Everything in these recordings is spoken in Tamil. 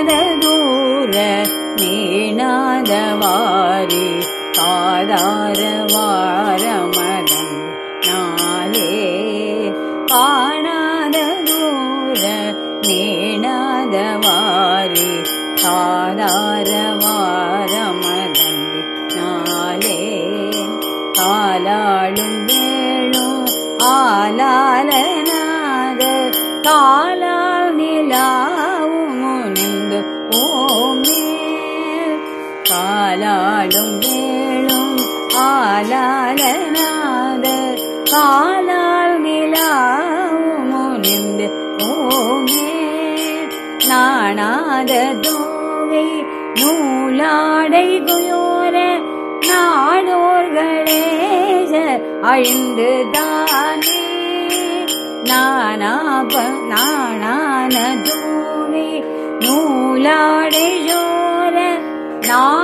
காணாத தூர நீணாத நாளே. காணாத தூர நீணாத வாரி நாளே. காலாளும் வேளும் ஆலாலநாத காலா ஆலாலனாத காலால் நிலாவும் முனிந்து ஓமே நாணாத தோகை நூலாடை குயோர நாடோர்களே அழிந்து தானே. நானாப நாணான தோகை நூலாடை ஜோர நாடோர்களே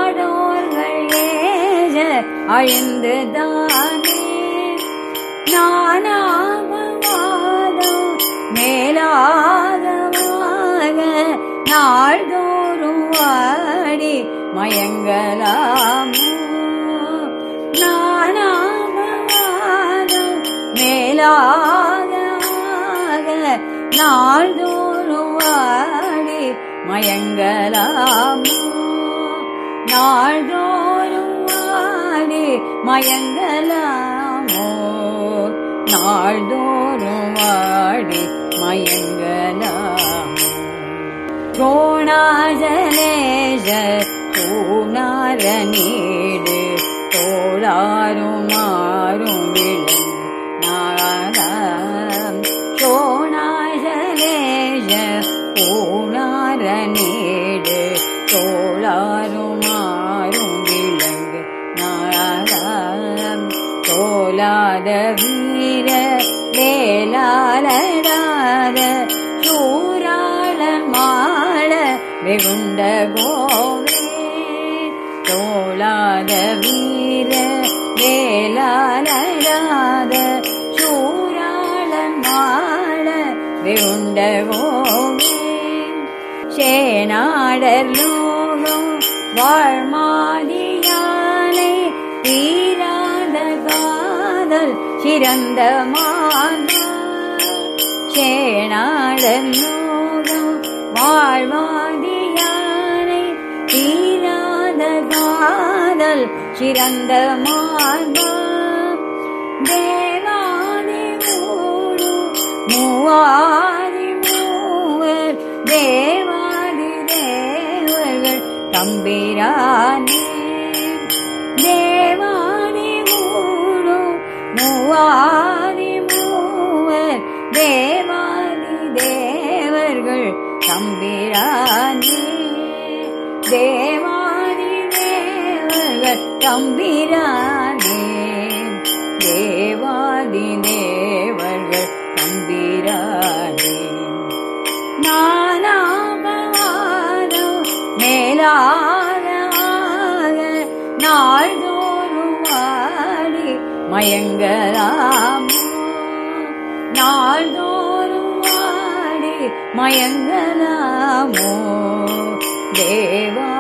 அழிந்து தானே நானாகவாதம் நாள்தோறும் வாடி மயங்கலாமோ? நானாகவாதம் மேலாகமாக நாள்தோறும் வாடி மயங்கலாமோ? நாள்தோறும் மயங்கலாமோ? நாள்தோறும் வாடி மயங்கலாமோ? கோணாஜலேஜ பூனார நீடு தோளாரும் மாறும் விழுந்து நாகம் சோணாஜலேஜ நீடு தோளாரும் தோலாத வீர வேலாலடாத சூராள மாள வெகுண்ட கோவே. தோளாத வீர வேலாலடாத சூராள மாள வெகுண்ட கோவே. சேனாடர் லோகம் வாழ்மாதியானை தீராத காதல் சிறந்த மாதா சேனாடர் லோகம் வாழ்வாதியானை தீராத காதல் சிறந்த மாதா தேவாதி மூடு மூவாதி மூவர் தேவாதி தேவர்கள் தம்பிரானே தேவாதி மூடு மூவாதி மூவர் தேவாதி தேவர்கள் தம்பிரானே. தேவாதி தேவர்கள் தம்பிரானே. தேவாதி தேவர்கள் தம்பிரானே. நானாபவாதம் மேலாக நாள்தோறும் மயங்கலாமோ. நாள்தோறும் ஆடி மயங்கலாமோ? தேவா